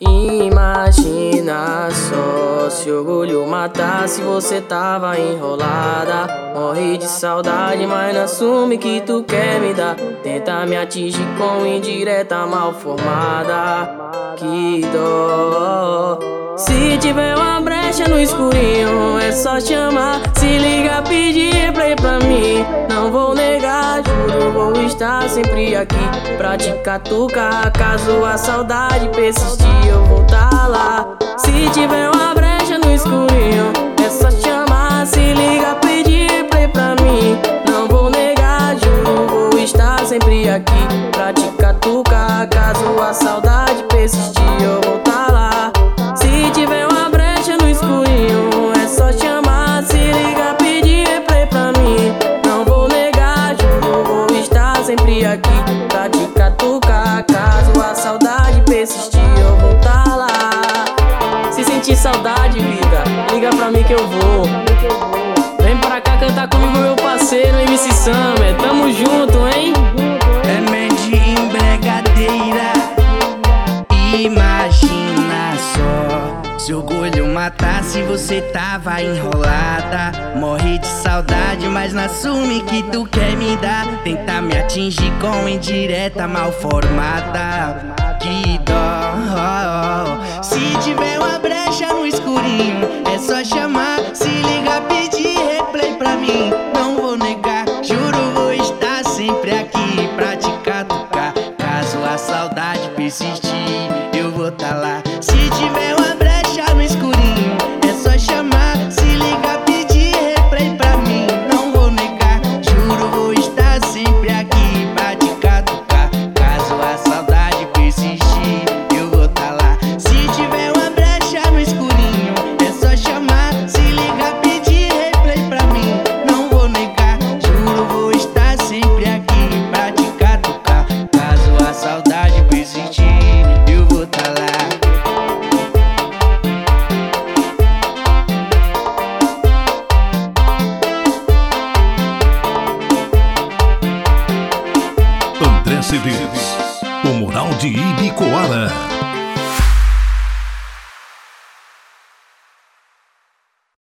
Imagina só se orgulho matasse você tava enrolada. Morre de saudade, mas não assume que tu quer me dar. Tenta me atingir com indireta mal formada. Que dó Se tiver uma brecha no escurinho é só chamar. Se liga, pedir replay pra mim. Não vou negar, juro, vou estar sempre aqui Pra te catucar, caso a saudade persistir eu vou tá lá. Se tiver uma brecha no escurinho É só chamar, se liga, pedir play pra mim. Não vou negar, juro, vou estar sempre aqui Pra te catucar, caso a saudade persistir sempre aqui. Pra te catucar, caso a saudade persistir eu vou tá lá. Se sentir saudade, vida, liga pra mim que eu vou. Vem pra cá cantar comigo, meu parceiro MC Summer Tamo junto, hein? É de embriagadeira Imagina Se orgulho matasse você tava enrolada. Morre de saudade, mas não assume que tu quer me dar. Tenta me atingir com indireta mal formada. Que dó. Se tiver uma brecha no escurinho É só chamar, se liga, pedir replay pra mim. Não vou negar, juro vou estar sempre aqui Pra te catucar, caso a saudade persistir Eu vou tá lá O Moral de Ibicoara.